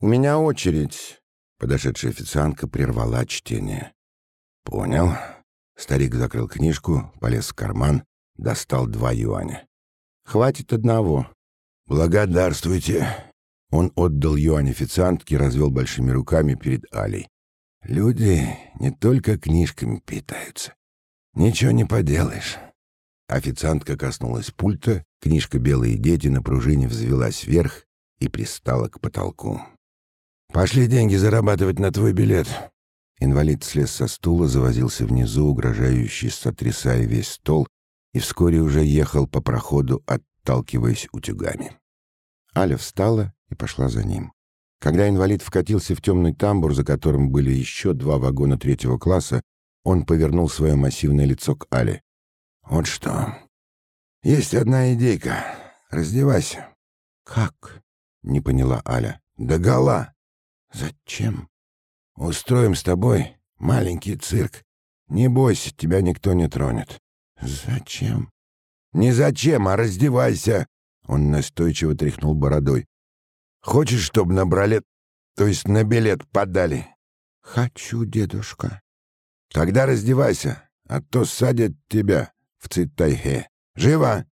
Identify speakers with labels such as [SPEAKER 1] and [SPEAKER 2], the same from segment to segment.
[SPEAKER 1] «У меня очередь!» Подошедшая официантка прервала чтение. «Понял». Старик закрыл книжку, полез в карман, достал два юаня. «Хватит одного». «Благодарствуйте». Он отдал юань официантке и развел большими руками перед Алей. «Люди не только книжками питаются. Ничего не поделаешь». Официантка коснулась пульта, книжка «Белые дети» на пружине взвелась вверх и пристала к потолку. «Пошли деньги зарабатывать на твой билет». Инвалид слез со стула, завозился внизу, угрожающий, сотрясая весь стол, и вскоре уже ехал по проходу, отталкиваясь утюгами. Аля встала и пошла за ним. Когда инвалид вкатился в темный тамбур, за которым были еще два вагона третьего класса, он повернул свое массивное лицо к Але. «Вот что. Есть одна идейка. Раздевайся». «Как?» — не поняла Аля. «Да гола». «Зачем?» «Устроим с тобой маленький цирк. Не бойся, тебя никто не тронет». «Зачем?» «Не зачем, а раздевайся!» Он настойчиво тряхнул бородой. «Хочешь, чтобы на бралет, то есть на билет подали?» «Хочу, дедушка». «Тогда раздевайся, а то садят тебя в Циттайхе. Живо!»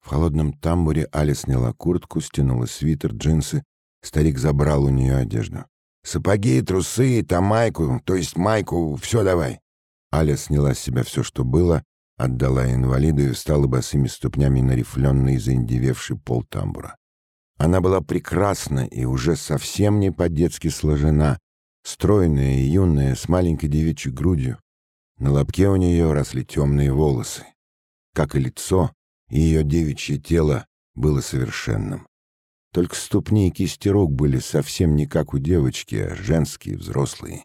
[SPEAKER 1] В холодном тамбуре Аля сняла куртку, стянула свитер, джинсы. Старик забрал у нее одежду. «Сапоги, трусы, там майку, то есть майку, все давай». Аля сняла с себя все, что было, отдала инвалиду и встала босыми ступнями на рифленный заиндевевший пол тамбура. Она была прекрасна и уже совсем не по-детски сложена, стройная и юная, с маленькой девичьей грудью. На лобке у нее росли темные волосы. Как и лицо, ее девичье тело было совершенным. Только ступни и кисти рук были совсем не как у девочки, а женские, взрослые.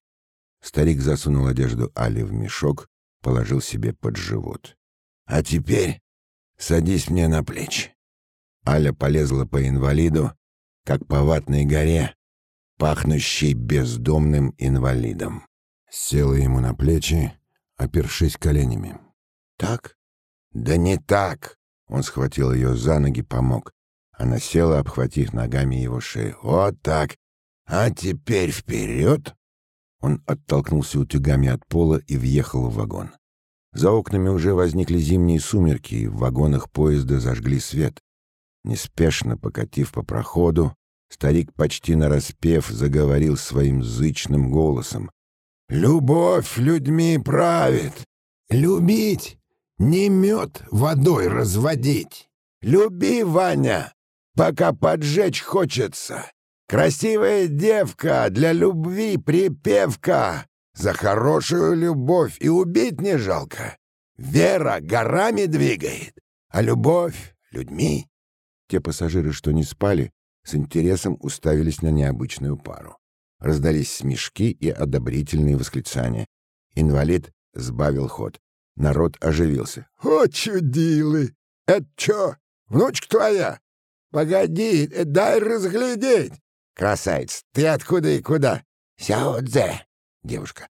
[SPEAKER 1] Старик засунул одежду Али в мешок, положил себе под живот. «А теперь садись мне на плечи». Аля полезла по инвалиду, как по ватной горе, пахнущей бездомным инвалидом. Села ему на плечи, опершись коленями. «Так?» «Да не так!» Он схватил ее за ноги, помог. Она села, обхватив ногами его шею. «Вот так! А теперь вперед!» Он оттолкнулся утюгами от пола и въехал в вагон. За окнами уже возникли зимние сумерки, и в вагонах поезда зажгли свет. Неспешно покатив по проходу, старик почти нараспев заговорил своим зычным голосом. «Любовь людьми правит! Любить, не мед водой разводить! Люби, Ваня, пока поджечь хочется! Красивая девка, для любви припевка. За хорошую любовь и убить не жалко. Вера горами двигает, а любовь — людьми. Те пассажиры, что не спали, с интересом уставились на необычную пару. Раздались смешки и одобрительные восклицания. Инвалид сбавил ход. Народ оживился. «О, чудилы! Это чё, внучка твоя? Погоди, дай разглядеть!» «Красавец, ты откуда и куда?»
[SPEAKER 2] «Сяо-дзе».
[SPEAKER 1] Девушка.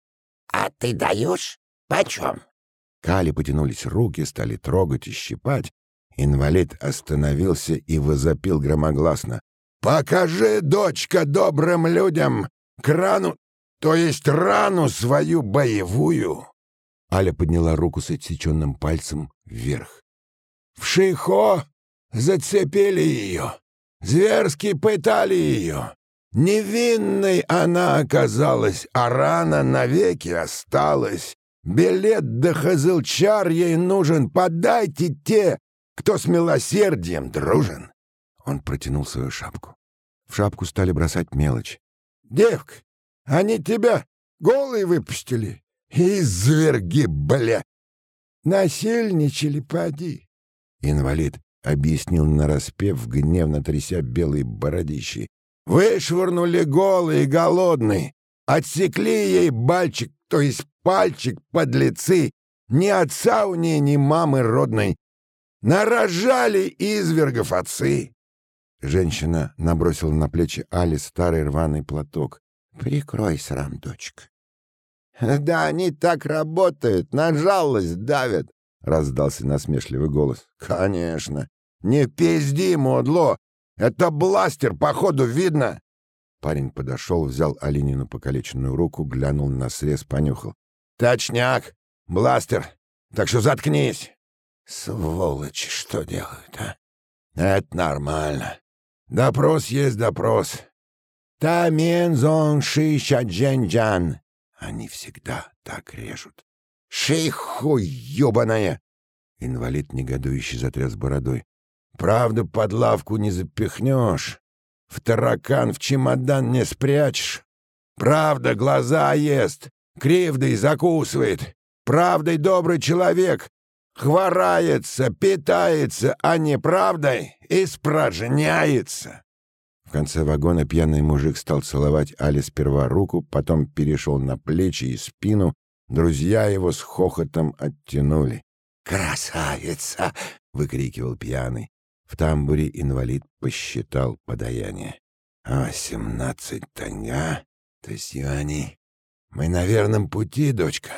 [SPEAKER 2] «А ты даешь? Почем?»
[SPEAKER 1] Кали потянулись руки, стали трогать и щипать. Инвалид остановился и возопил громогласно. «Покажи, дочка, добрым людям крану, то есть рану свою боевую!» Аля подняла руку с отсеченным пальцем вверх. «В Шихо зацепили ее!» Зверски пытали ее. Невинной она оказалась, а рана навеки осталась. Билет до Хазылчар ей нужен. Подайте те, кто с милосердием дружен. Он протянул свою шапку. В шапку стали бросать мелочь. «Девка, они тебя голые выпустили. Изверги, бля! Насильничали, поди!» Инвалид объяснил нараспев, гневно тряся белые бородищи. «Вышвырнули голый и голодный, отсекли ей бальчик, то есть пальчик, подлецы, ни отца у ней, ни мамы родной. Нарожали извергов отцы!» Женщина набросила на плечи Али старый рваный платок. «Прикрой срам, дочка». «Да они так работают, на жалость давят», — раздался насмешливый голос. «Конечно. Не пизди, мудло! Это бластер, походу, видно!» Парень подошел, взял Алинину покалеченную руку, глянул на срез, понюхал. «Точняк! Бластер! Так что заткнись!»
[SPEAKER 2] Сволочи, что делают, а?
[SPEAKER 1] «Это нормально. Допрос есть допрос. Тамен зон ши джан. Они всегда так режут. Шейху ёбаная!» Инвалид негодующе затряс бородой. «Правда, под лавку не запихнешь. В таракан в чемодан не спрячешь. Правда, глаза ест, кривдой закусывает. Правдой добрый человек. Хворается, питается, а неправдой испражняется». В конце вагона пьяный мужик стал целовать Али сперва руку, потом перешел на плечи и спину. Друзья его с хохотом оттянули.
[SPEAKER 2] «Красавица!» — выкрикивал пьяный.
[SPEAKER 1] В тамбуре инвалид посчитал подаяние. «Восемнадцать танга, то есть юаней. Мы на верном пути, дочка».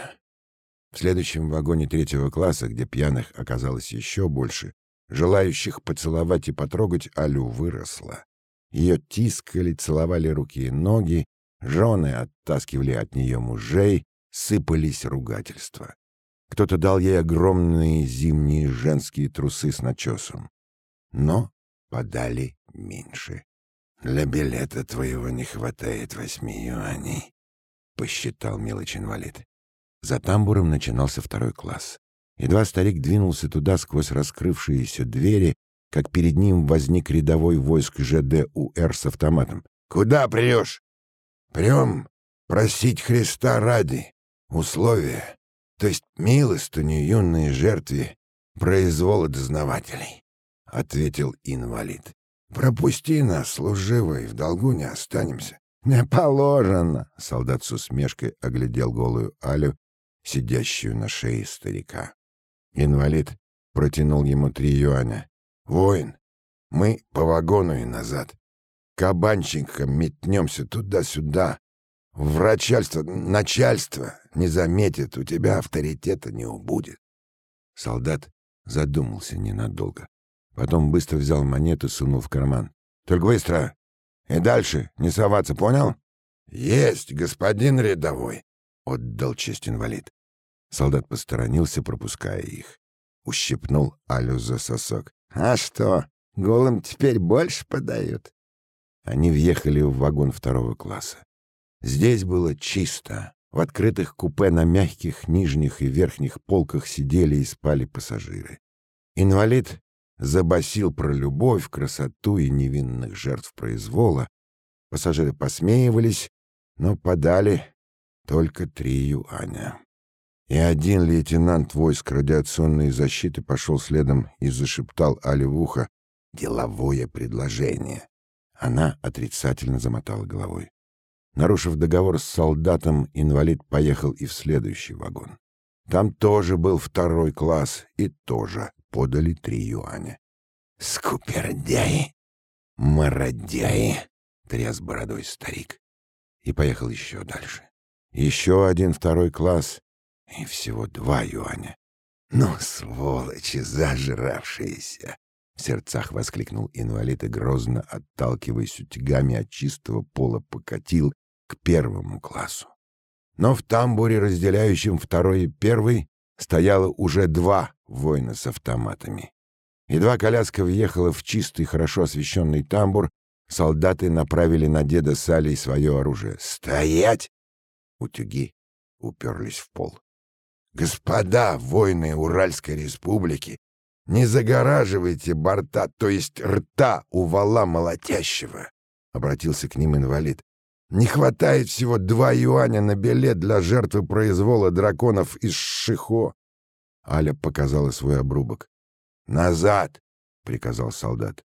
[SPEAKER 1] В следующем вагоне третьего класса, где пьяных оказалось еще больше, желающих поцеловать и потрогать Алю выросла. Ее тискали, целовали руки и ноги, жены оттаскивали от нее мужей, сыпались ругательства. Кто-то дал ей огромные зимние женские трусы с начесом. Но подали меньше. «Для билета твоего не хватает восьми юаней», — посчитал мелочь инвалид. За тамбуром начинался второй класс. Едва старик двинулся туда сквозь раскрывшиеся двери, как перед ним возник рядовой войск ЖДУР с автоматом. «Куда прешь?» «Прем просить Христа ради. Условия то есть милостыню юной жертве произвола дознавателей, — ответил инвалид. — Пропусти нас, служивый, в долгу не останемся. — Не положено, — солдат с усмешкой оглядел голую Алю, сидящую на шее старика. Инвалид протянул ему три юаня. — Воин, мы по вагону и назад. Кабанчиком метнемся туда-сюда, Врачальство, начальство не заметит, у тебя авторитета не убудет. Солдат задумался ненадолго. Потом быстро взял монету, сунул в карман. Только быстро. И дальше не соваться, понял? Есть, господин рядовой, отдал честь инвалид. Солдат посторонился, пропуская их. Ущипнул Алю за сосок. А что, голым теперь больше подают? Они въехали в вагон второго класса. Здесь было чисто. В открытых купе на мягких нижних и верхних полках сидели и спали пассажиры. Инвалид забасил про любовь, красоту и невинных жертв произвола. Пассажиры посмеивались, но подали только три юаня. И один лейтенант войск радиационной защиты пошел следом и зашептал Али в ухо «деловое предложение». Она отрицательно замотала головой. Нарушив договор с солдатом, инвалид поехал и в следующий вагон. Там тоже был второй класс, и тоже подали три юаня.
[SPEAKER 2] «Скупердяи! Мародяи!»
[SPEAKER 1] — тряс бородой старик. И поехал еще дальше. Еще один второй класс, и всего два юаня.
[SPEAKER 2] «Ну, сволочи зажравшиеся!»
[SPEAKER 1] В сердцах воскликнул инвалид и грозно, отталкиваясь утягами от чистого пола, покатил к первому классу. Но в тамбуре, разделяющем второй и первый, стояло уже два воина с автоматами. Едва коляска въехала в чистый, хорошо освещенный тамбур, солдаты направили на деда Салей свое оружие. «Стоять!» Утюги уперлись в пол. «Господа воины Уральской республики, не загораживайте борта, то есть рта у вала молотящего!» — обратился к ним инвалид. Не хватает всего два юаня на билет для жертвы произвола драконов из Шихо. Аля показала свой обрубок. «Назад!» — приказал солдат.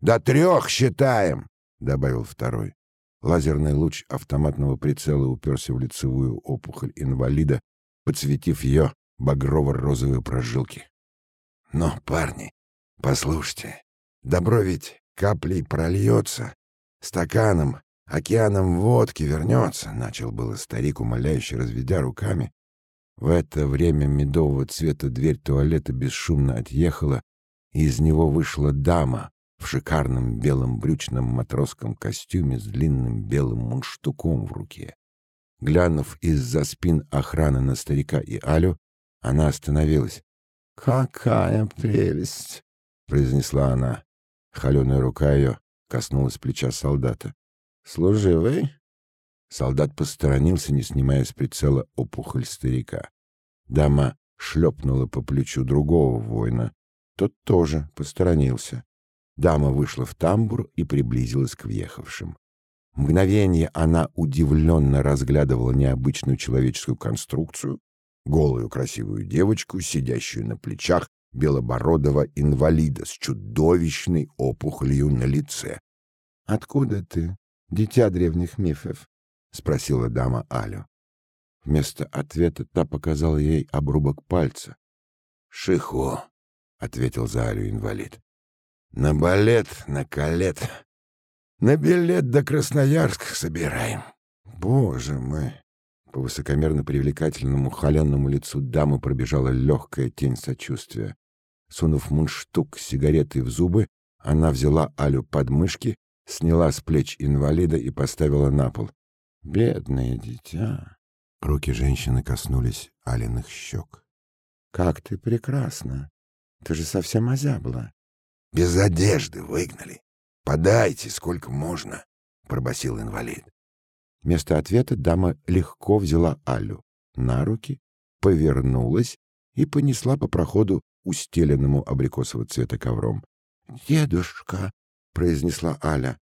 [SPEAKER 1] «До трех считаем!» — добавил второй. Лазерный луч автоматного прицела уперся в лицевую опухоль инвалида, подсветив ее багрово-розовые прожилки. «Но, парни, послушайте, добро ведь каплей прольется, стаканом океаном водки вернется, — начал было старик, умоляюще разведя руками. В это время медового цвета дверь туалета бесшумно отъехала, и из него вышла дама в шикарном белом брючном матросском костюме с длинным белым мундштуком в руке. Глянув из-за спин охраны на старика и Алю, она остановилась. «Какая прелесть!» — произнесла она. Холеная рука ее коснулась плеча солдата. «Служивый?» Солдат посторонился, не снимая с прицела опухоль старика. Дама шлепнула по плечу другого воина. Тот тоже посторонился. Дама вышла в тамбур и приблизилась к въехавшим. Мгновение она удивленно разглядывала необычную человеческую конструкцию, голую красивую девочку, сидящую на плечах белобородого инвалида с чудовищной опухолью на лице. «Откуда ты, дитя древних мифов?» — спросила дама Алю. Вместо ответа та показала ей обрубок пальца.
[SPEAKER 2] «Шихо», — ответил за Алю инвалид. «На балет, на калет. На билет до Красноярска собираем.
[SPEAKER 1] Боже мой! По высокомерно привлекательному холеному лицу дамы пробежала легкая тень сочувствия. Сунув мундштук с сигаретой в зубы, она взяла Алю под мышки, сняла с плеч инвалида и поставила на пол. «Бедное дитя!» Руки женщины коснулись Алиных щек. «Как ты прекрасна! Ты же совсем озябла!»
[SPEAKER 2] «Без одежды выгнали!» «Подайте, сколько можно», — пробасил инвалид.
[SPEAKER 1] Вместо ответа дама легко взяла Алю на руки, повернулась и понесла по проходу устеленному абрикосового цвета ковром. «Дедушка», — произнесла Аля.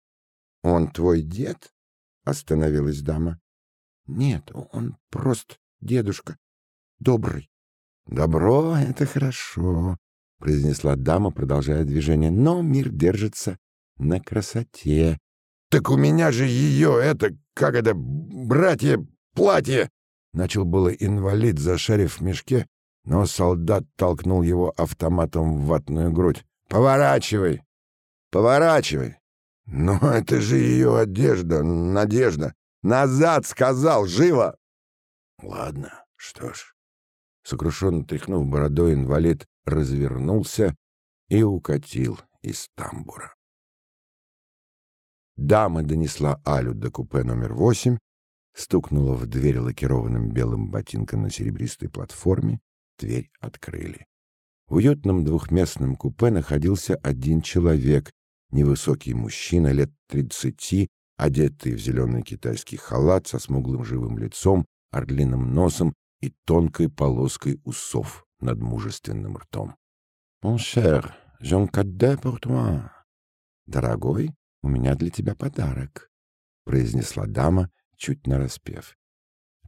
[SPEAKER 1] «Он твой дед?» — остановилась дама. «Нет, он просто дедушка. Добрый». «Добро — это хорошо», — произнесла дама, продолжая движение. «Но мир держится на красоте.
[SPEAKER 2] «Так у меня же ее, это, как это, братья, платье!»
[SPEAKER 1] Начал было инвалид, зашарив в мешке, но солдат толкнул его автоматом в ватную грудь. «Поворачивай! Поворачивай!»
[SPEAKER 2] «Ну, это же ее одежда, Надежда! Назад, сказал, живо!»
[SPEAKER 1] «Ладно, что ж...» Сокрушенно тряхнув бородой, инвалид развернулся и укатил из тамбура. Дама донесла Алю до купе номер восемь, стукнула в дверь лакированным белым ботинком на серебристой платформе, дверь открыли. В уютном двухместном купе находился один человек, невысокий мужчина лет тридцати, одетый в зеленый китайский халат со смуглым живым лицом, орлиным носом и тонкой полоской усов над мужественным ртом. «Mon cher, j'ai un cadeau pour toi». «Дорогой, у меня для тебя подарок», — произнесла дама, чуть нараспев.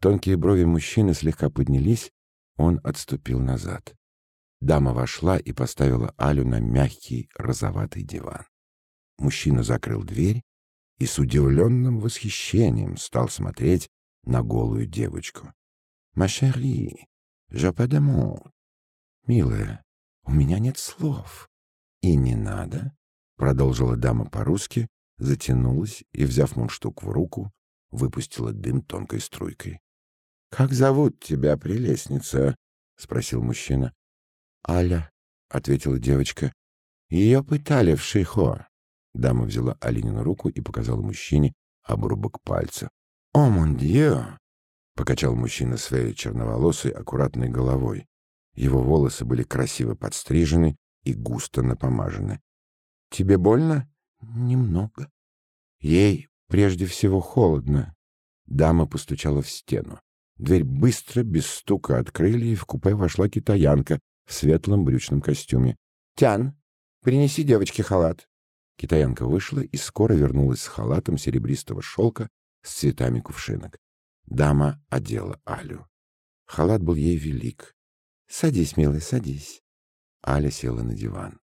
[SPEAKER 1] Тонкие брови мужчины слегка поднялись, он отступил назад. Дама вошла и поставила Алю на мягкий розоватый диван. Мужчина закрыл дверь и с удивленным восхищением стал смотреть на голую девочку. «Ма шери, je pas de mots». «Милая, у меня нет слов». «И не надо», — продолжила дама по-русски, затянулась и, взяв мундштук в руку, выпустила дым тонкой струйкой. — Как зовут тебя, прелестница? — спросил мужчина. — Аля, — ответила девочка. — Ее пытали в Шейхо. Дама взяла Алинину руку и показала мужчине обрубок пальца. — О, мон дьё! — покачал мужчина своей черноволосой аккуратной головой. Его волосы были красиво подстрижены и густо напомажены. Тебе больно? Немного. Ей прежде всего холодно. Дама постучала в стену. Дверь быстро, без стука открыли, и в купе вошла китаянка в светлом брючном костюме. «Тян, принеси девочке халат». Китаянка вышла и скоро вернулась с халатом серебристого шелка с цветами кувшинок. Дама одела Алю. Халат был ей велик. «Садись, милый, садись». Аля села на диван.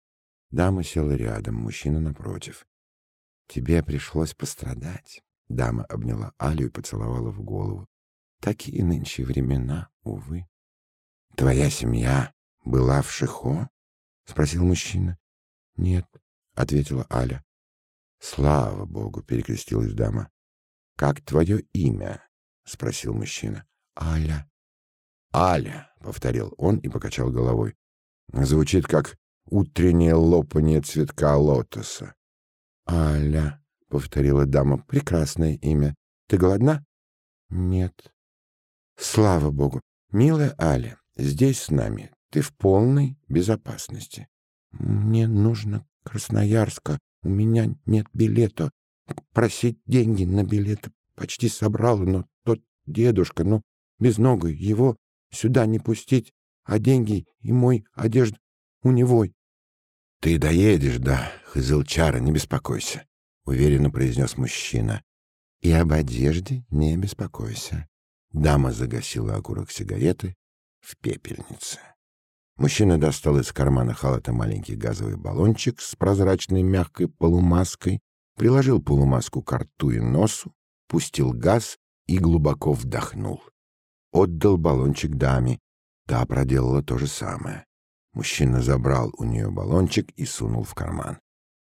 [SPEAKER 1] Дама села рядом, мужчина напротив. «Тебе пришлось пострадать». Дама обняла Алю и поцеловала в голову. «Такие нынче времена, увы». «Твоя семья была в Шихо?» — спросил мужчина. «Нет», — ответила Аля. «Слава богу!» — перекрестилась дама. «Как твое имя?» — спросил мужчина. «Аля». «Аля», — повторил он и покачал головой. «Звучит как
[SPEAKER 2] утреннее лопание цветка лотоса.
[SPEAKER 1] «Аля», — повторила дама, — «прекрасное имя. Ты голодна?» «Нет». «Слава богу! Милая Аля, здесь с нами. Ты в полной безопасности». «Мне нужно Красноярска. У меня нет билета. Просить деньги на билет почти собрала, но тот дедушка, ну, безногой, его сюда не пустить, а деньги и мой одежда у него.
[SPEAKER 2] — Ты доедешь, да, Хазылчара, не беспокойся, — уверенно произнес мужчина.
[SPEAKER 1] — И об одежде не беспокойся. Дама загасила окурок сигареты в пепельнице. Мужчина достал из кармана халата маленький газовый баллончик с прозрачной мягкой полумаской, приложил полумаску к рту и носу, пустил газ и глубоко вдохнул. Отдал баллончик даме. Та проделала то же самое. Мужчина забрал у нее баллончик и сунул в карман.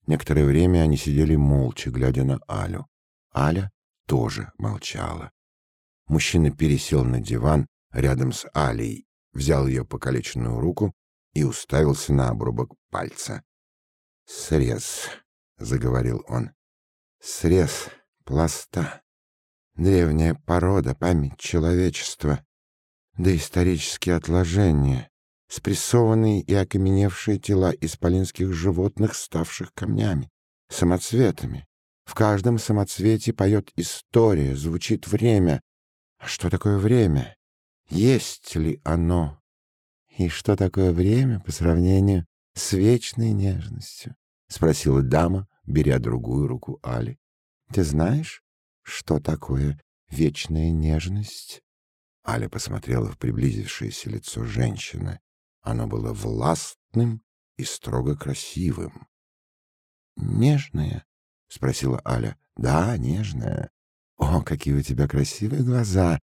[SPEAKER 1] Некоторое время они сидели молча, глядя на Алю. Аля тоже молчала. Мужчина пересел на диван рядом с Алей взял ее покалеченную руку и уставился на обрубок пальца. «Срез», — заговорил он, — «срез пласта. Древняя порода, память человечества, доисторические отложения, спрессованные и окаменевшие тела исполинских животных, ставших камнями, самоцветами. В каждом самоцвете поет история, звучит время. А что такое время? Есть ли оно, и что такое время по сравнению с вечной нежностью? — спросила дама, беря другую руку Али. — Ты знаешь, что такое вечная нежность? Аля посмотрела в приблизившееся лицо женщины. Оно было властным и строго красивым. «Нежная?» — спросила Аля. «Да, нежная. О, какие у тебя красивые глаза!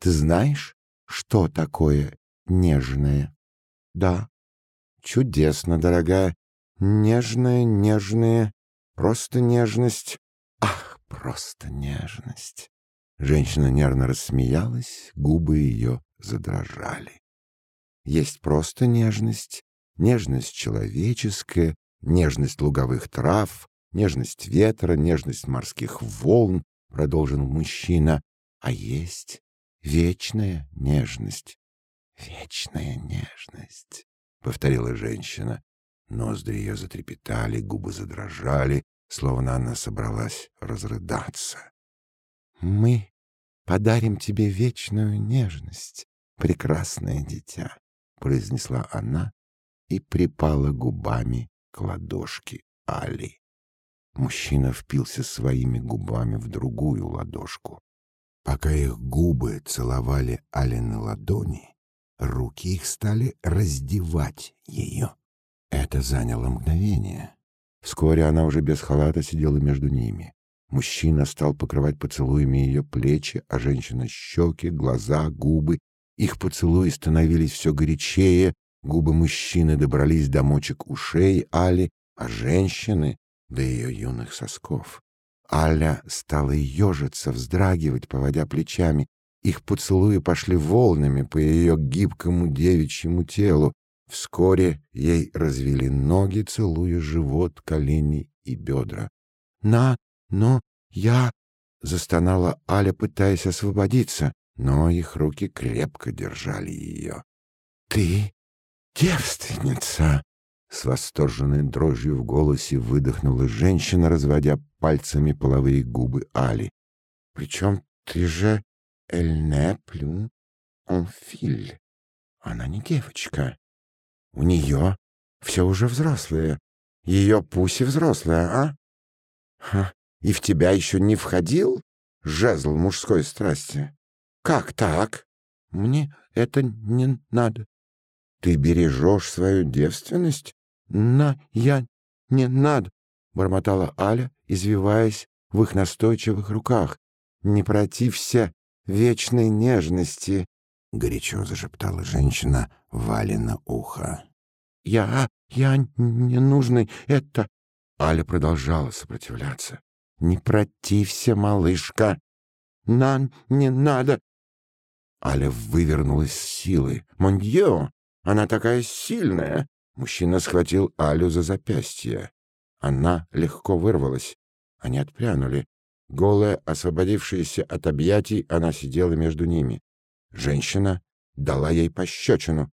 [SPEAKER 1] Ты знаешь, что такое нежное? Да. Чудесно, дорогая. Нежная, нежная, просто нежность. Ах, просто нежность. Женщина нервно рассмеялась, губы ее задрожали. Есть просто нежность, нежность человеческая, нежность луговых трав, нежность ветра, нежность морских волн, продолжил мужчина, а есть вечная нежность. Вечная нежность, повторила женщина. Ноздри ее затрепетали, губы задрожали, словно она собралась разрыдаться. Мы подарим тебе вечную нежность, прекрасное дитя, произнесла она и припала губами к ладошке Али. Мужчина впился своими губами в другую ладошку. Пока их губы целовали Алины ладони, руки их стали раздевать ее. Это заняло мгновение. Вскоре она уже без халата сидела между ними. Мужчина стал покрывать поцелуями ее плечи, а женщина — щеки, глаза, губы. Их поцелуи становились все горячее, губы мужчины добрались до мочек ушей Али, а женщины — до ее юных сосков. Аля стала ежиться, вздрагивать, поводя плечами. Их поцелуи пошли волнами по ее гибкому девичьему телу. Вскоре ей развели ноги, целуя живот, колени и бедра. «На, но я...» — застонала Аля, пытаясь освободиться, но их руки крепко держали ее. «Ты девственница!» С восторженной дрожью в голосе выдохнула женщина, разводя пальцами половые губы Али. «Причем ты же Эльне плю онфиль. Она не девочка. У нее все уже взрослые. Ее пуси взрослая, а? Ха, и в тебя еще не входил жезл мужской страсти? Как так? Мне это не надо. Ты бережешь свою девственность? На, я не надо, бормотала Аля, извиваясь в их настойчивых руках. Не протився вечной нежности, горячо зашептала женщина Вале на ухо. Я, я не нужный, это... Аля продолжала сопротивляться. Не протився, малышка. Нам не надо. Аля вывернулась с силой. Мондье, она такая сильная. Мужчина схватил Алю за запястье. Она легко вырвалась. Они отпрянули. Голая, освободившаяся от объятий, она сидела между ними. Женщина дала ей пощечину.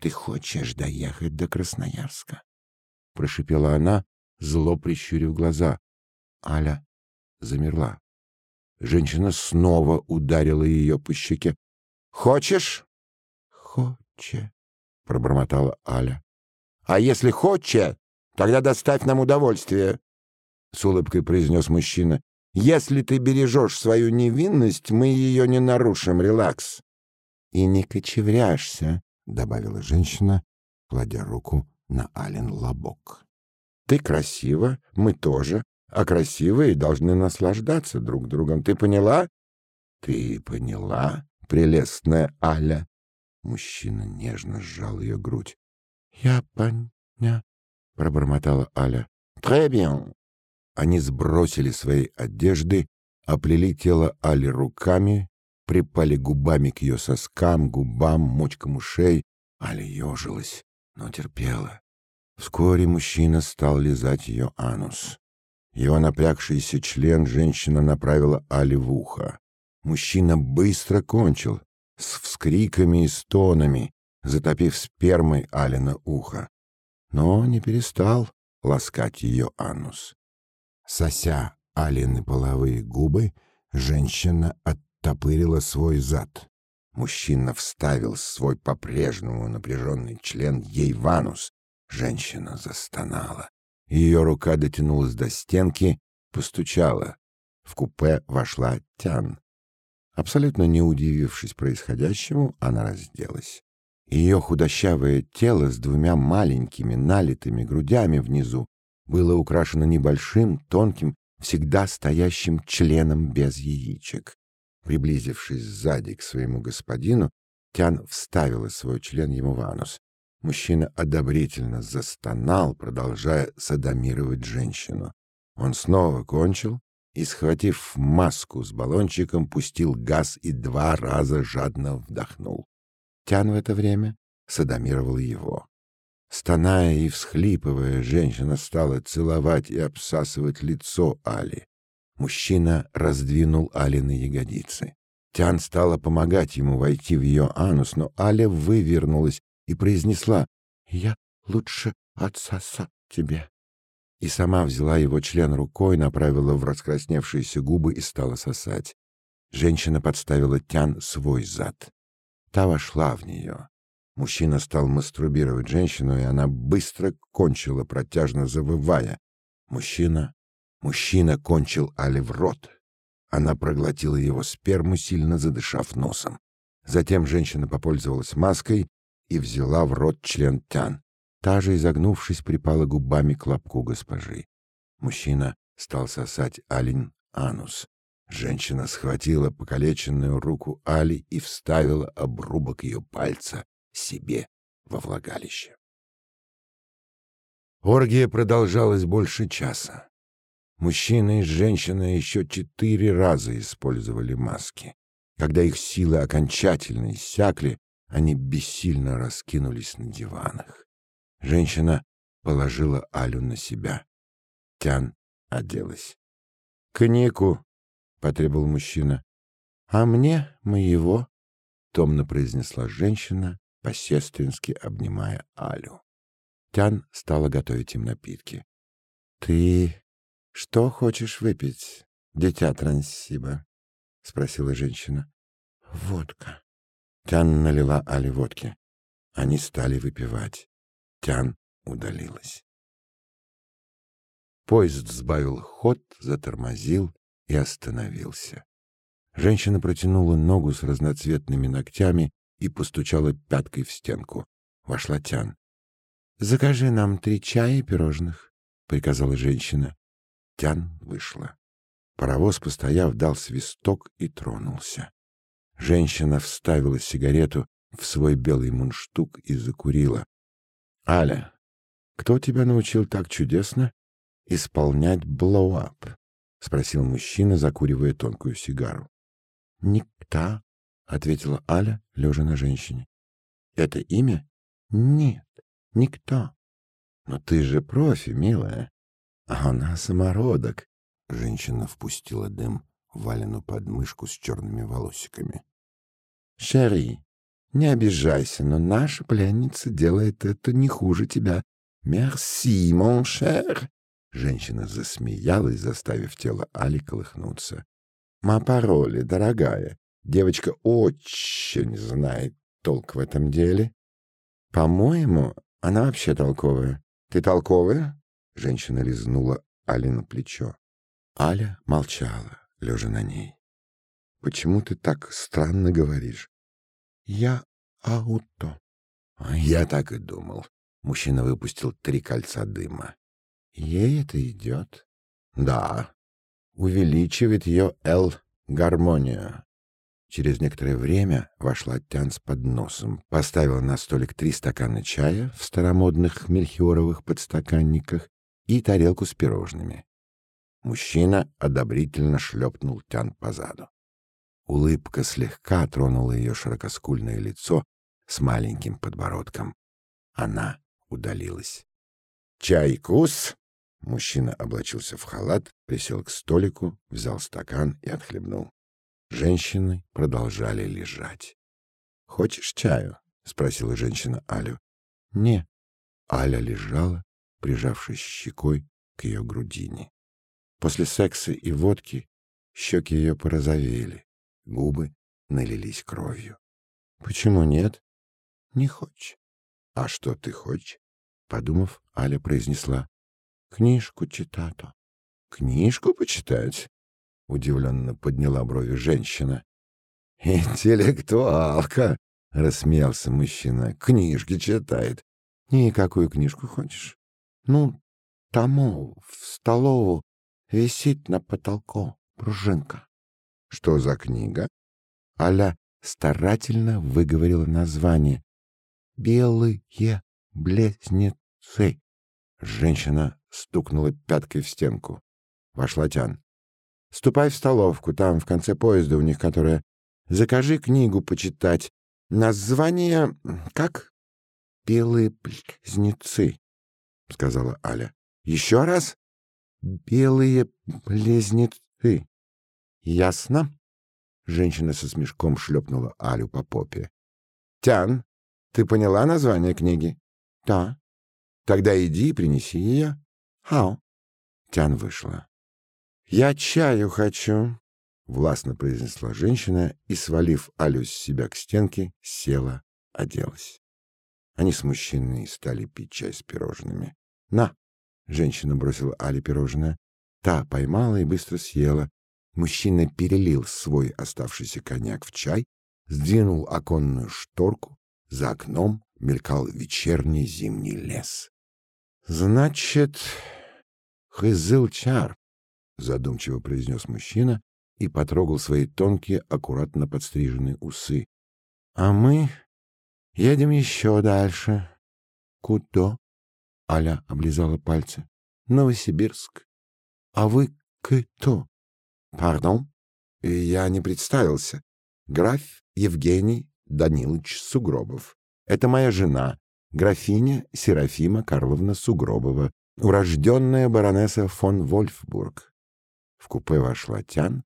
[SPEAKER 1] «Ты хочешь доехать до Красноярска?» — прошипела она, зло прищурив глаза. Аля замерла. Женщина снова ударила ее по щеке. «Хочешь?» «Хоче», — пробормотала Аля. «А если хоче, тогда доставь нам удовольствие», — с улыбкой произнес мужчина. «Если ты бережешь свою невинность, мы ее не нарушим, релакс». «И не кочевряшься», — добавила женщина, кладя руку на Ален лобок. «Ты красива, мы тоже, а красивые должны наслаждаться друг другом. Ты поняла?» «Ты поняла, прелестная Аля?» Мужчина нежно сжал ее грудь. «Я поня...» — пробормотала Аля. «Très bien». Они сбросили свои одежды, оплели тело Али руками, припали губами к ее соскам, губам, мочкам ушей. Аля ежилась, но терпела. Вскоре мужчина стал лизать ее анус. Его напрягшийся член женщина направила Али в ухо. Мужчина быстро кончил, с вскриками и стонами, затопив спермой Алина ухо. Но не перестал ласкать ее анус. Сося Алины половые губы, женщина оттопырила свой зад. Мужчина вставил свой по-прежнему напряженный член ей в анус. Женщина застонала. Ее рука дотянулась до стенки, постучала. В купе вошла Тян. Абсолютно не удивившись происходящему, она разделась. Ее худощавое тело с двумя маленькими налитыми грудями внизу было украшено небольшим, тонким, всегда стоящим членом без яичек. Приблизившись сзади к своему господину, Тян вставила свой член ему в анус. Мужчина одобрительно застонал, продолжая садомировать женщину. Он снова кончил и, схватив маску с баллончиком, пустил газ и два раза жадно вдохнул. Тян в это время садомировал его. Стоная и всхлипывая, женщина стала целовать и обсасывать лицо Али. Мужчина раздвинул Али на ягодицы. Тян стала помогать ему войти в ее анус, но Аля вывернулась и произнесла «Я лучше отсосать тебе» и сама взяла его член рукой, направила в раскрасневшиеся губы и стала сосать. Женщина подставила Тян свой зад. Та вошла в нее. Мужчина стал мастурбировать женщину, и она быстро кончила, протяжно завывая. Мужчина... Мужчина кончил Али в рот. Она проглотила его сперму, сильно задышав носом. Затем женщина попользовалась маской и взяла в рот член Тян. Та же, изогнувшись, припала губами к лобку госпожи. Мужчина стал сосать Алин анус. Женщина схватила покалеченную руку Али и вставила обрубок ее пальца себе во влагалище. Оргия продолжалась больше часа. Мужчина и женщина еще четыре раза использовали маски. Когда их силы окончательно иссякли, они бессильно раскинулись на диванах. Женщина положила Алю на себя. Тян оделась. «Коньяку», — потребовал мужчина. «А мне моего», — томно произнесла женщина, по-сестрински обнимая Алю. Тян стала готовить им напитки. «Ты что хочешь выпить, дитя Трансиба?» — спросила женщина. «Водка». Тян налила Але водки. Они стали выпивать. Тян удалилась. Поезд сбавил ход, затормозил и остановился. Женщина протянула ногу с разноцветными ногтями и постучала пяткой в стенку. Вошла Тян. «Закажи нам три чая и пирожных», — приказала женщина. Тян вышла. Паровоз, постояв, дал свисток и тронулся. Женщина вставила сигарету в свой белый мундштук и закурила. Аля, кто тебя научил так чудесно исполнять blow up? Спросил мужчина, закуривая тонкую сигару. Никто, ответила Аля, лежа на женщине. Это имя? Нет, никто. Но ты же профи, милая. А она самородок. Женщина впустила дым в Валину подмышку с черными волосиками. Шери, не обижайся, но наша пленница делает это не хуже тебя. Мерси, мон шер. Женщина засмеялась, заставив тело Али колыхнуться. «Ма пароли, дорогая, девочка очень знает толк в этом деле. По-моему, она вообще толковая. Ты толковая?» Женщина лизнула Али на плечо. Аля молчала, лежа на ней. «Почему ты так странно говоришь?» «Я ауто». «Я так и думал». Мужчина выпустил три кольца дыма. Ей это идет. Да. Увеличивает ее Л-гармонию. Через некоторое время вошла Тян с подносом, поставила на столик три стакана чая в старомодных мельхиоровых подстаканниках и тарелку с пирожными. Мужчина одобрительно шлепнул Тян по заду. Улыбка слегка тронула ее широкоскульное лицо с маленьким подбородком. Она удалилась. «Чайкус!» Мужчина облачился в халат, присел к столику, взял стакан и отхлебнул. Женщины продолжали лежать. «Хочешь чаю?» — спросила женщина Алю. «Не». Аля лежала, прижавшись щекой к ее грудине. После секса и водки щеки ее порозовели, губы налились кровью. «Почему нет?» «Не хочешь». «А что ты хочешь?» Подумав, Аля произнесла. Книжку читать. Книжку почитать? Удивленно подняла брови женщина. Интеллектуалка, рассмеялся мужчина. Книжки читает. Никакую книжку хочешь? Ну, тому в столовую висит на потолку пружинка. Что за книга? Аля старательно выговорила название. Белые близнецы. Женщина стукнула пяткой в стенку. Вошла Тян. «Ступай в столовку, там, в конце поезда у них, которая... Закажи книгу почитать. Название... как?» «Белые близнецы», — сказала Аля. «Еще раз?» «Белые близнецы». «Ясно?» Женщина со смешком шлепнула Алю по попе. «Тян, ты поняла название книги?» «Да». «Тогда иди и принеси ее». «Хау». Тян вышла. «Я чаю хочу», — властно произнесла женщина и, свалив Алю с себя к стенке, села, оделась. Они с мужчиной стали пить чай с пирожными. «На!» — женщина бросила Але пирожное. Та поймала и быстро съела. Мужчина перелил свой оставшийся коньяк в чай, сдвинул оконную шторку. За окном мелькал вечерний зимний лес. Значит, Хызылчар, задумчиво произнес мужчина и потрогал свои тонкие, аккуратно подстриженные усы. А мы едем еще дальше. Куда? Аля облизала пальцы. Новосибирск. А вы кто? Пардон? Я не представился. Граф Евгений Данилович Сугробов. Это моя жена, графиня Серафима Карловна Сугробова, урожденная баронесса фон Вольфбург. В купе вошла Тян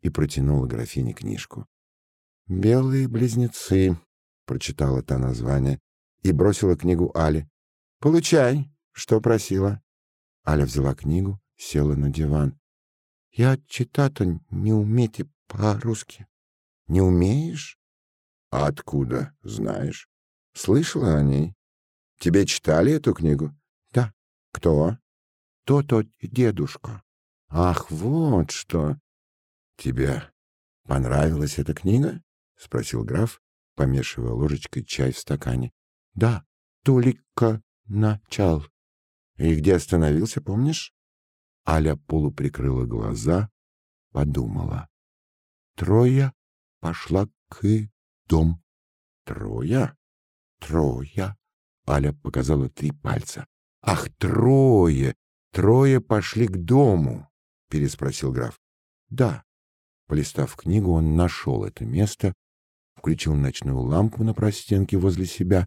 [SPEAKER 1] и протянула графине книжку. «Белые близнецы», — прочитала та название и бросила книгу Але. «Получай, что просила». Аля взяла книгу, села на диван. «Я читать-то не умеете по-русски». «Не умеешь?» «А откуда знаешь? Слышала о ней?» Тебе читали эту книгу? Да. Кто? То-то дедушка. Ах, вот что. Тебе понравилась эта книга? спросил граф, помешивая ложечкой чай в стакане. Да, только начал. И где остановился, помнишь? Аля полуприкрыла глаза, подумала. Трое пошла к дом. Трое? Трое Аля показала три пальца. «Ах, трое! Трое пошли к дому!» — переспросил граф. «Да». Полистав книгу, он нашел это место, включил ночную лампу на простенке возле себя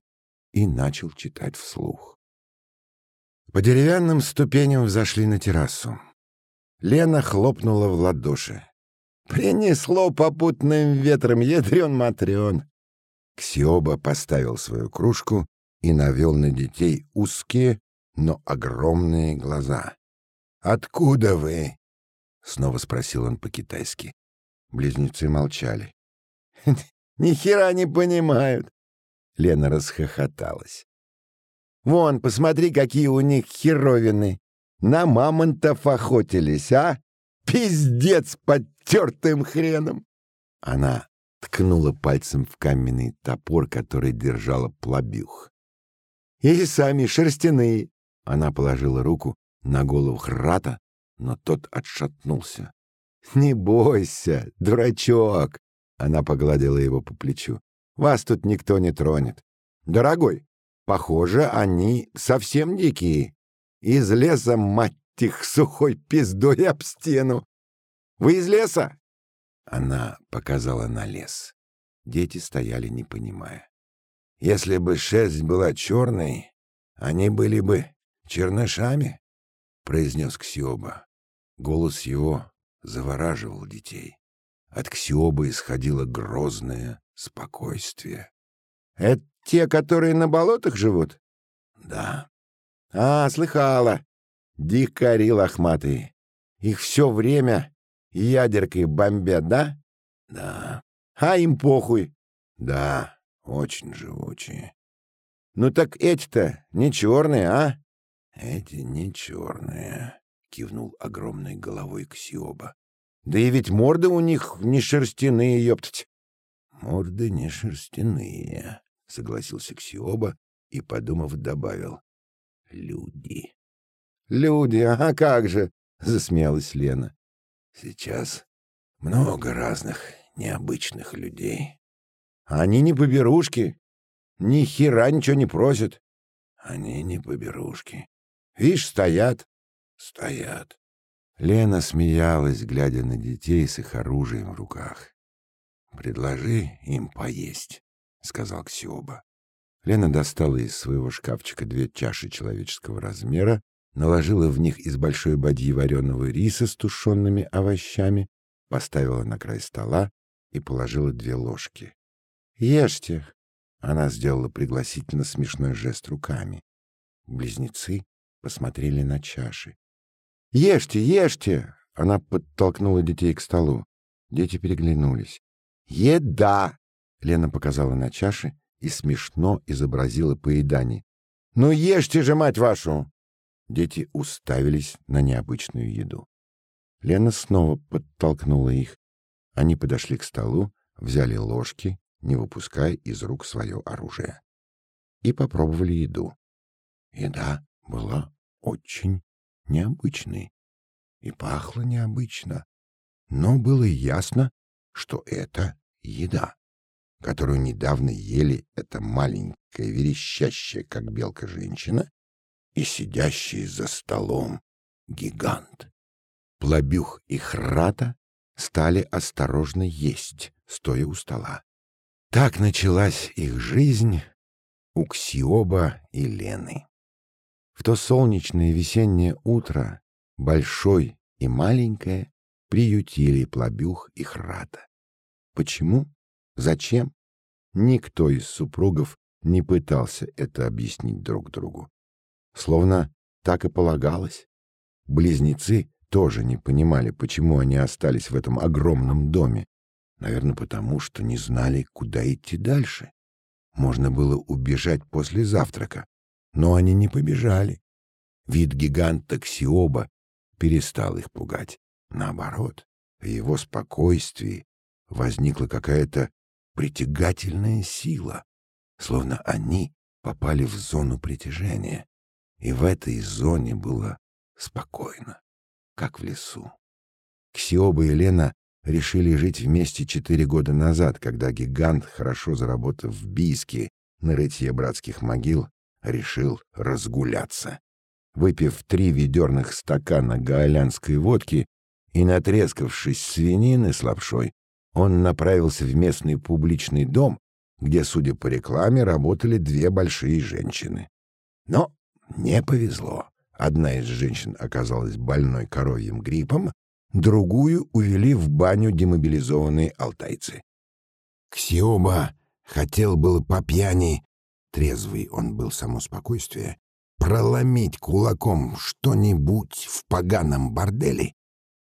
[SPEAKER 1] и начал читать вслух. По деревянным ступеням взошли на террасу. Лена хлопнула в ладоши. «Принесло попутным ветром ядрен-матрен!» Ксиоба поставил свою кружку и навел на детей узкие, но огромные глаза. «Откуда вы?» — снова спросил он по-китайски. Близнецы молчали. «Ни хера не понимают!» Лена расхохоталась. «Вон, посмотри, какие у них херовины! На мамонтов охотились, а? Пиздец подтертым хреном!» Она ткнула пальцем в каменный топор, который держала плобюх. «И сами шерстяные!» Она положила руку на голову Храта, но тот отшатнулся. «Не бойся, дурачок!» Она погладила его по плечу. «Вас тут никто не тронет. Дорогой, похоже, они совсем дикие. Из леса, мать их, сухой пиздой об стену. Вы из леса?» Она показала на лес. Дети стояли, не понимая. «Если бы шерсть была черной, они были бы чернышами», — произнес Ксиоба. Голос его завораживал детей. От Ксиоба исходило грозное спокойствие. «Это те, которые на болотах живут?» «Да». «А, слыхала. Дикари лохматые. Их все время ядеркой бомбят, да?» «Да». «А им похуй?» «Да, очень живучие». «Ну так эти-то не черные, а?» «Эти не черные», — кивнул огромной головой Ксиоба. Да и ведь морды у них не шерстяные, ёптать. Морды не шерстяные, согласился Ксиоба и, подумав, добавил. Люди. Люди, а как же, засмеялась Лена. Сейчас много разных необычных людей. Они не поберушки, ни хера ничего не просят. Они не поберушки. Видишь, стоят. Стоят. Лена смеялась, глядя на детей с их оружием в руках. «Предложи им поесть», — сказал Ксиоба. Лена достала из своего шкафчика две чаши человеческого размера, наложила в них из большой бадьи вареного риса с тушенными овощами, поставила на край стола и положила две ложки. «Ешьте!» — она сделала пригласительно смешной жест руками. Близнецы посмотрели на чаши. «Ешьте, ешьте!» Она подтолкнула детей к столу. Дети переглянулись. «Еда!» Лена показала на чаши и смешно изобразила поедание. «Ну ешьте же, мать вашу!» Дети уставились на необычную еду. Лена снова подтолкнула их. Они подошли к столу, взяли ложки, не выпуская из рук свое оружие. И попробовали еду. Еда была очень необычной. И пахло необычно. Но было ясно, что это еда, которую недавно ели эта маленькая, верещащая, как белка, женщина и сидящий за столом гигант. Плобюх и Храта стали осторожно есть, стоя у стола. Так началась их жизнь у Ксиоба и Лены. В то солнечное весеннее утро большой и маленькое приютили Плобюх и Храта. Почему? Зачем? Никто из супругов не пытался это объяснить друг другу. Словно так и полагалось. Близнецы тоже не понимали, почему они остались в этом огромном доме. Наверное, потому что не знали, куда идти дальше. Можно было убежать после завтрака, но они не побежали. Вид гиганта Ксиоба перестал их пугать. Наоборот, в его спокойствии возникла какая-то притягательная сила, словно они попали в зону притяжения, и в этой зоне было спокойно, как в лесу. Ксиоба и Лена решили жить вместе четыре года назад, когда гигант, хорошо заработав в Бийске на рытье братских могил, решил разгуляться. Выпив три ведерных стакана гаолянской водки и натрескавшись свинины с лапшой, он направился в местный публичный дом, где, судя по рекламе, работали две большие женщины. Но не повезло. Одна из женщин оказалась больной коровьим гриппом, другую увели в баню демобилизованные алтайцы. Ксиоба хотел было по пьяни, трезвый он был само спокойствие, проломить кулаком что-нибудь в поганом борделе,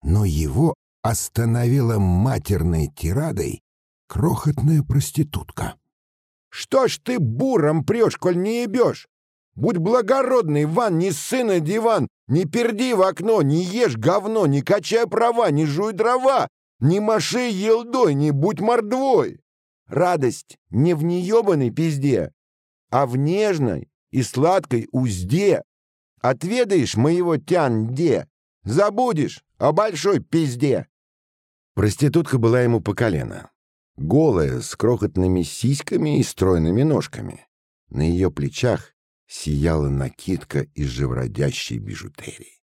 [SPEAKER 1] но его остановила матерной тирадой крохотная проститутка. «Что ж ты буром прешь, коль не ебешь? Будь благородный, Ван, не сына диван, не перди в окно, не ешь говно, не качай права, не жуй дрова, не маши елдой, не будь мордвой. Радость не в неебаной пизде, а в нежной и сладкой узде. Отведаешь моего тян-де, забудешь о большой пизде. Проститутка была ему по колено. Голая, с крохотными сиськами и стройными ножками. На ее плечах сияла накидка из живородящей бижутерии.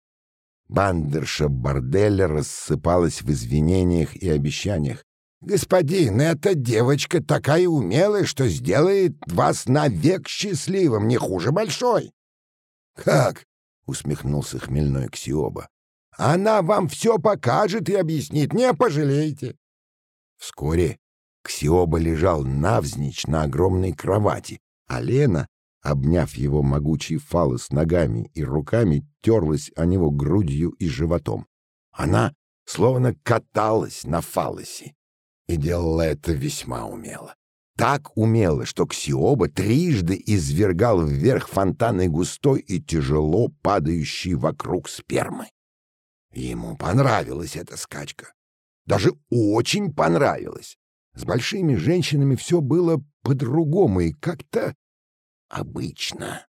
[SPEAKER 1] Бандерша борделя рассыпалась в извинениях и обещаниях. «Господин, эта девочка такая умелая, что сделает вас навек счастливым, не хуже большой!» «Как?» — усмехнулся хмельной Ксиоба. «Она вам все покажет и объяснит, не пожалеете!» Вскоре Ксиоба лежал навзничь на огромной кровати, а Лена обняв его могучий фалос ногами и руками, терлась о него грудью и животом. Она словно каталась на фалосе и делала это весьма умело. Так умело, что Ксиоба трижды извергал вверх фонтаны густой и тяжело падающей вокруг спермы. Ему понравилась эта скачка. Даже очень понравилась. С большими женщинами все было по-другому и как-то обычно.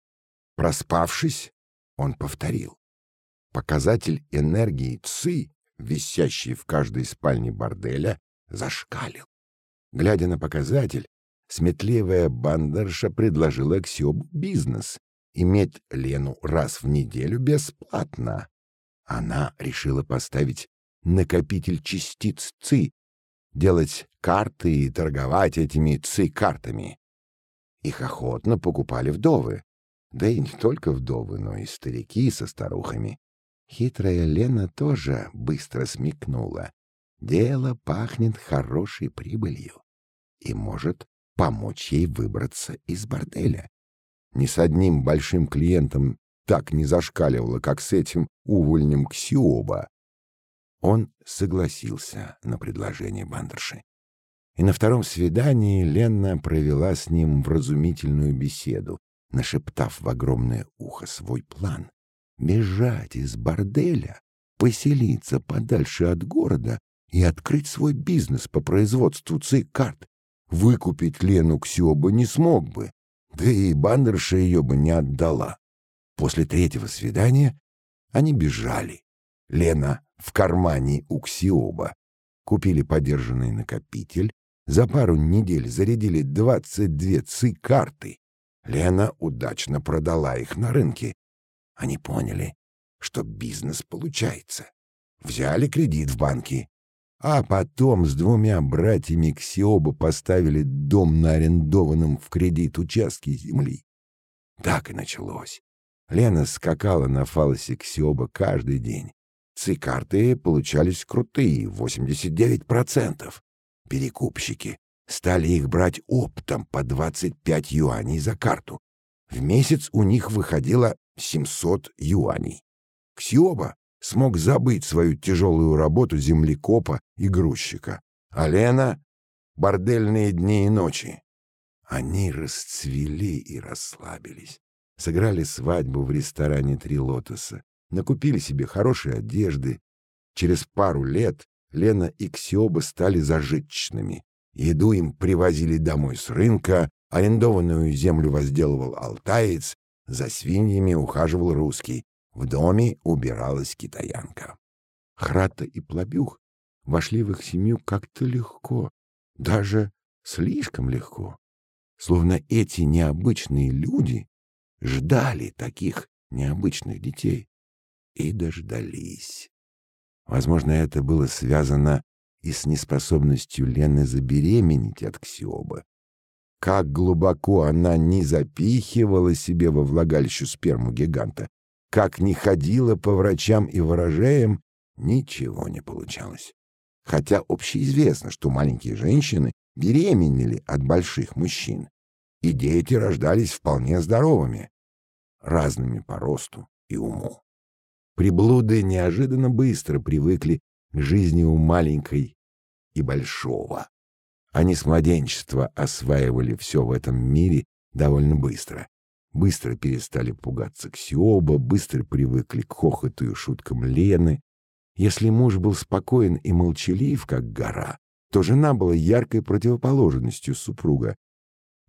[SPEAKER 1] Проспавшись, он повторил. Показатель энергии ЦИ, висящий в каждой спальне борделя, зашкалил. Глядя на показатель, сметливая бандерша предложила Ксёбу бизнес — иметь Лену раз в неделю бесплатно. Она решила поставить накопитель частиц ЦИ, делать карты и торговать этими ЦИ-картами. Их охотно покупали вдовы. Да и не только вдовы, но и старики со старухами. Хитрая Лена тоже быстро смекнула. Дело пахнет хорошей прибылью и может помочь ей выбраться из борделя. Ни с одним большим клиентом так не зашкаливало, как с этим увольнем Ксиоба. Он согласился на предложение Бандерши. И на втором свидании Ленна провела с ним вразумительную беседу, нашептав в огромное ухо свой план — бежать из борделя, поселиться подальше от города и открыть свой бизнес по производству цикарт. Выкупить Лену Ксёба не смог бы, да и бандерша ее бы не отдала. После третьего свидания они бежали. Лена в кармане у Ксиоба. Купили подержанный накопитель, за пару недель зарядили 22 ЦИ-карты. Лена удачно продала их на рынке. Они поняли, что бизнес получается. Взяли кредит в банке. А потом с двумя братьями Ксиоба поставили дом на арендованном в кредит участке земли. Так и началось. Лена скакала на фалосе Ксиоба каждый день. Ци-карты получались крутые, 89%. Перекупщики стали их брать оптом по 25 юаней за карту. В месяц у них выходило 700 юаней. Ксиоба смог забыть свою тяжелую работу землекопа и грузчика. А Лена — бордельные дни и ночи. Они расцвели и расслабились. Сыграли свадьбу в ресторане «Три лотоса», накупили себе хорошей одежды. Через пару лет Лена и Ксиоба стали зажиточными. Еду им привозили домой с рынка, арендованную землю возделывал алтаец, за свиньями ухаживал русский, в доме убиралась китаянка. Храта и Плобюх вошли в их семью как-то легко, даже слишком легко. Словно эти необычные люди ждали таких необычных детей и дождались. Возможно, это было связано и с неспособностью Лены забеременеть от Ксиоба. Как глубоко она не запихивала себе во влагалище сперму гиганта,
[SPEAKER 2] как ни ходила по врачам и ворожеям, ничего не получалось. Хотя общеизвестно, что маленькие женщины беременели от больших мужчин, и дети рождались вполне здоровыми, разными по росту и уму. Приблуды неожиданно быстро привыкли к жизни у маленькой и большого. Они с младенчества осваивали все в этом мире довольно быстро. Быстро перестали пугаться Ксиоба, быстро привыкли к хохоту и шуткам Лены. Если муж был спокоен и молчалив, как гора, то жена была яркой противоположностью супруга.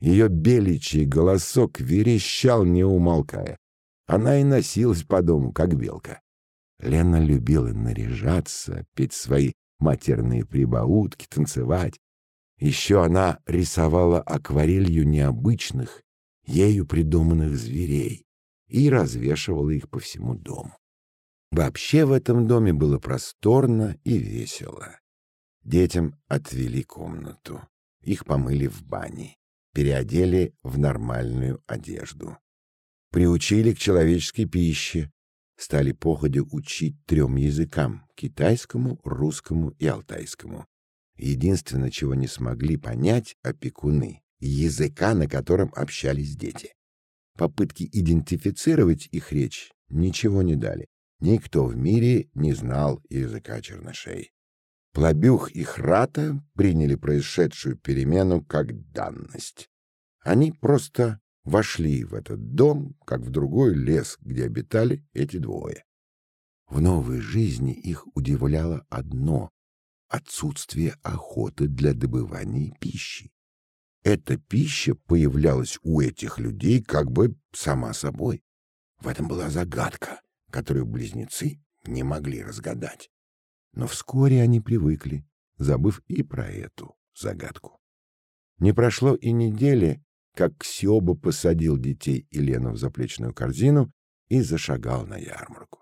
[SPEAKER 2] Ее беличий голосок верещал, не умолкая. Она и носилась по дому, как белка. Лена любила наряжаться, петь свои матерные прибаутки, танцевать. Еще она рисовала акварелью необычных, ею придуманных зверей и развешивала их по всему дому. Вообще в этом доме было просторно и весело. Детям отвели комнату. Их помыли в бане, переодели в нормальную одежду. Приучили к человеческой пище, стали походя учить трем языкам — китайскому, русскому и алтайскому. Единственное, чего не смогли понять опекуны — языка, на котором общались дети. Попытки идентифицировать их речь ничего не дали. Никто в мире не знал языка чернышей. Плобюх и Храта приняли происшедшую перемену как данность. Они просто вошли в этот дом, как в другой лес, где обитали эти двое. В новой жизни их удивляло одно — отсутствие охоты для добывания пищи. Эта пища появлялась у этих людей как бы сама собой. В этом была загадка, которую близнецы не могли разгадать. Но вскоре они привыкли, забыв и про эту загадку. Не прошло и недели, как Ксиоба посадил детей и Лену в заплечную корзину и зашагал на ярмарку.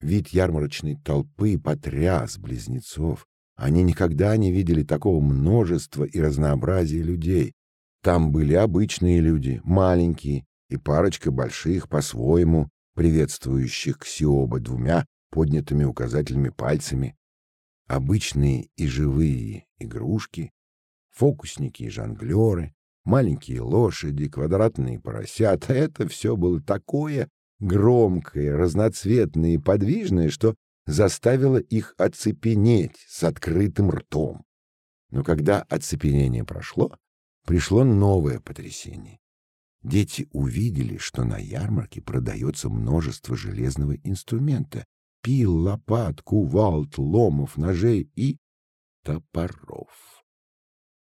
[SPEAKER 2] Вид ярмарочной толпы потряс близнецов. Они никогда не видели такого множества и разнообразия людей. Там были обычные люди, маленькие, и парочка больших по-своему, приветствующих Ксиоба двумя поднятыми указательными пальцами. Обычные и живые игрушки, фокусники и жонглеры, маленькие лошади, квадратные поросята — это все было такое громкое, разноцветное и подвижное, что заставило их оцепенеть с открытым ртом. Но когда оцепенение прошло, пришло новое потрясение. Дети увидели, что на ярмарке продается множество железного инструмента — пил, лопат, кувалд, ломов, ножей и топоров.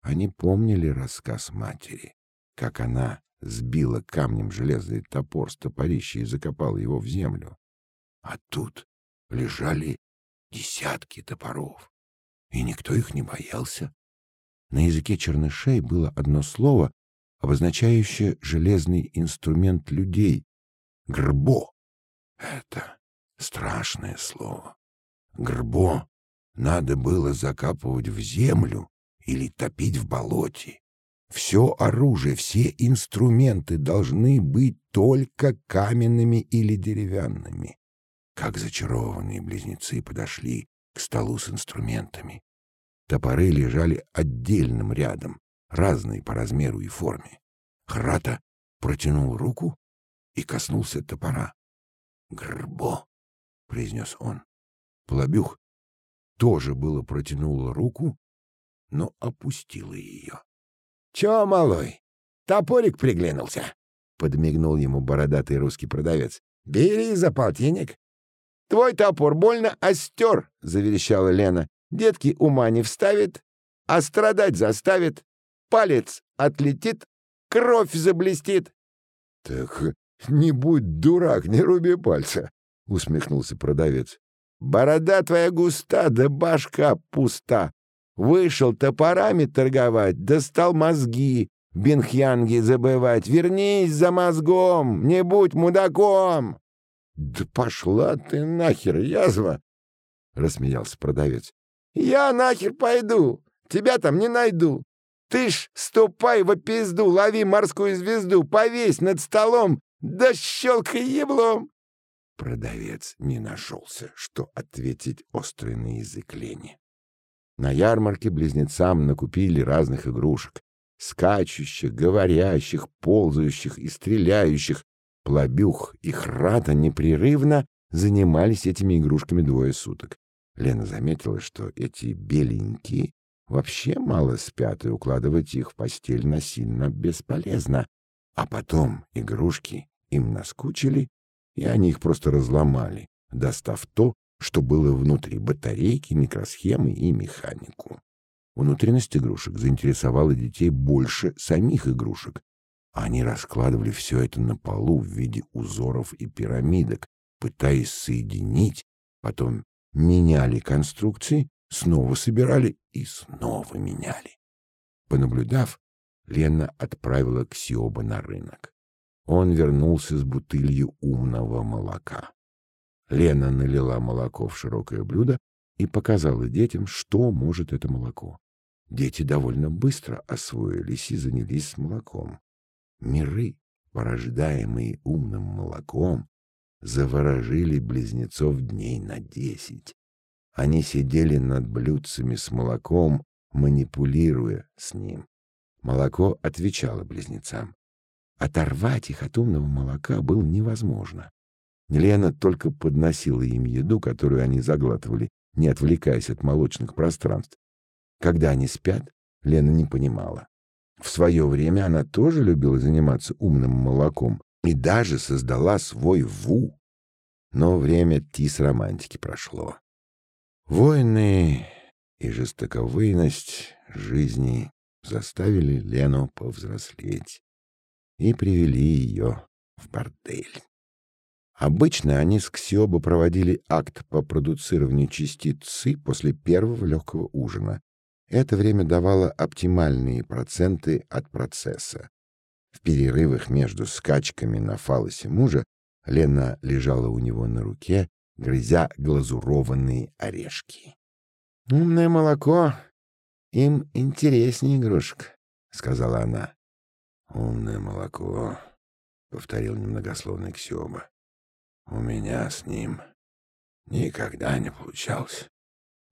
[SPEAKER 2] Они помнили рассказ матери, как она сбила камнем железный топор с топорища и закопала его в землю. А тут лежали десятки топоров, и никто их не боялся. На языке чернышей было одно слово, обозначающее железный инструмент людей — грбо. Это страшное слово. Грбо надо было закапывать в землю, или топить в болоте. Все оружие, все инструменты должны быть только каменными или деревянными. Как зачарованные близнецы подошли к столу с инструментами. Топоры лежали отдельным рядом, разные по размеру и форме. Храта протянул руку и коснулся топора. «Грбо», — произнес он. Плобюх тоже было протянул руку но опустила ее. — Чё, малой, топорик приглянулся? — подмигнул ему бородатый русский продавец. — Бери за полтинник. — Твой топор больно остер, — заверещала Лена. — Детки ума не вставит, а страдать заставит. Палец отлетит, кровь заблестит. — Так не будь дурак, не руби пальца, — усмехнулся продавец. — Борода твоя густа, да башка пуста. Вышел топорами торговать, достал мозги в Бенхьянге забывать. Вернись за мозгом, не будь мудаком!» «Да пошла ты нахер, язва!» — рассмеялся продавец. «Я нахер пойду, тебя там не найду. Ты ж ступай во пизду, лови морскую звезду, повесь над столом, да щелкай еблом!» Продавец не нашелся, что ответить острый на язык лени. На ярмарке близнецам накупили разных игрушек. Скачущих, говорящих, ползающих и стреляющих. Плобюх и Храта непрерывно занимались этими игрушками двое суток. Лена заметила, что эти беленькие вообще мало спят, и укладывать их в постель насильно бесполезно. А потом игрушки им наскучили, и они их просто разломали, достав то, что было внутри батарейки, микросхемы и механику. Внутренность игрушек заинтересовала детей больше самих игрушек. Они раскладывали все это на полу в виде узоров и пирамидок, пытаясь соединить, потом меняли конструкции, снова собирали и снова меняли. Понаблюдав, Лена отправила Ксиоба на рынок. Он вернулся с бутылью умного молока. Лена налила молоко в широкое блюдо и показала детям, что может это молоко. Дети довольно быстро освоились и занялись молоком. Миры, порождаемые умным молоком, заворожили близнецов дней на десять. Они сидели над блюдцами с молоком, манипулируя с ним. Молоко отвечало близнецам. Оторвать их от умного молока было невозможно. Лена только подносила им еду, которую они заглатывали, не отвлекаясь от молочных пространств. Когда они спят, Лена не понимала. В свое время она тоже любила заниматься умным молоком и даже создала свой ВУ. Но время тис-романтики прошло. Войны и жестоковыйность жизни заставили Лену повзрослеть и привели ее в бордель. Обычно они с Ксиоба проводили акт по продуцированию частиц ЦИ после первого легкого ужина. Это время давало оптимальные проценты от процесса. В перерывах между скачками на фалосе мужа Лена лежала у него на руке, грызя глазурованные орешки. «Умное молоко им интереснее игрушек», — сказала она. «Умное молоко», — повторил немногословный Ксиома. «У меня с ним никогда не получалось».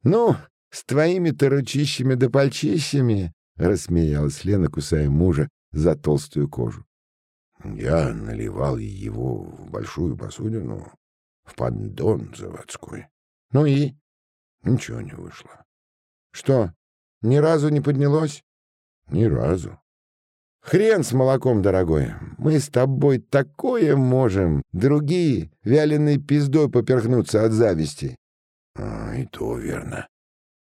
[SPEAKER 2] «Ну, с твоими-то ручищами да пальчищами», — рассмеялась Лена, кусая мужа за толстую кожу. Я наливал его в большую посудину, в поддон заводской. Ну и? Ничего не вышло. Что, ни разу не поднялось? Ни разу. Хрен с молоком, дорогой. Мы с тобой такое можем. Другие вяленой пиздой поперхнутся от зависти. А, и то верно.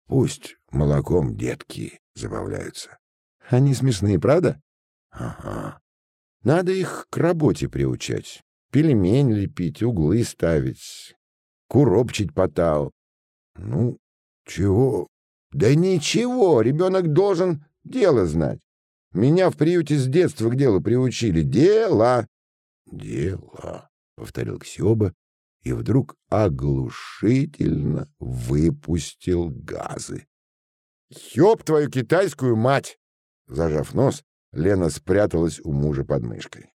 [SPEAKER 2] Пусть молоком детки забавляются. Они смешные, правда? Ага. Надо их к работе приучать. Пельмень лепить, углы ставить, куропчить по тау. Ну, чего? Да ничего, ребенок должен дело знать. Меня в приюте с детства к делу приучили. Дело! Дело, — повторил Ксиоба и вдруг оглушительно выпустил газы. «Ёб твою китайскую мать!» Зажав нос, Лена спряталась у мужа под мышкой.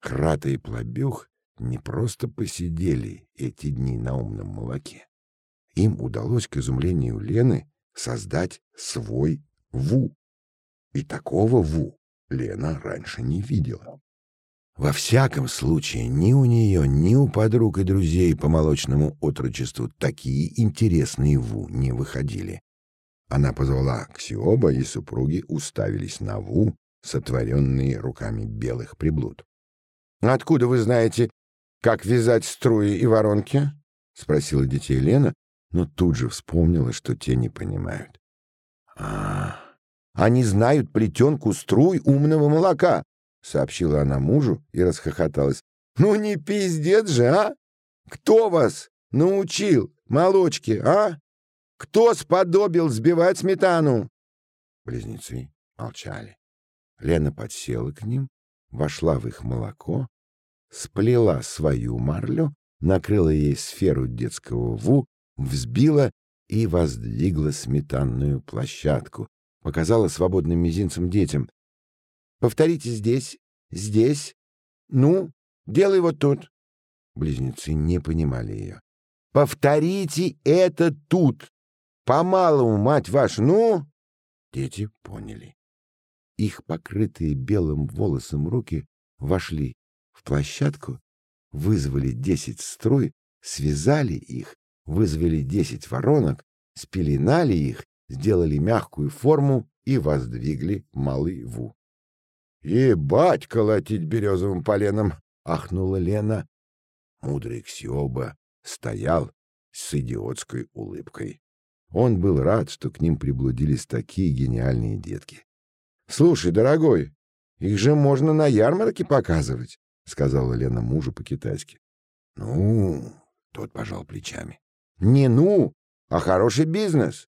[SPEAKER 2] Крата и Плобюх не просто посидели эти дни на умном молоке. Им удалось, к изумлению Лены, создать свой ВУ. И такого ВУ Лена раньше не видела. Во всяком случае, ни у нее, ни у подруг и друзей по молочному отрочеству такие интересные ВУ не выходили. Она позвала Ксиоба, и супруги уставились на Ву, сотворенные руками белых приблуд. «Откуда вы знаете, как вязать струи и воронки?» — спросила детей Лена, но тут же вспомнила, что те не понимают. «А, они знают плетенку струй умного молока!» — сообщила она мужу и расхохоталась. «Ну не пиздец же, а! Кто вас научил молочки, а? Кто сподобил сбивать сметану?» Близнецы молчали. Лена подсела к ним, вошла в их молоко, сплела свою марлю, накрыла ей сферу детского ву, взбила и воздвигла сметанную площадку, показала свободным мизинцем детям. «Повторите здесь, здесь. Ну, делай вот тут». Близнецы не понимали ее. «Повторите это тут! Помалу, мать вашу, ну!» Дети поняли. Их покрытые белым волосом руки вошли в площадку, вызвали десять струй, связали их, вызвали десять воронок, спеленали их, сделали мягкую форму и воздвигли малый ву. «Ебать колотить березовым поленом!» — ахнула Лена. Мудрый Ксиоба стоял с идиотской улыбкой. Он был рад, что к ним приблудились такие гениальные детки. «Слушай, дорогой, их же можно на ярмарке показывать», — сказала Лена мужу по-китайски. «Ну...» — тот пожал плечами. «Не ну, а хороший бизнес.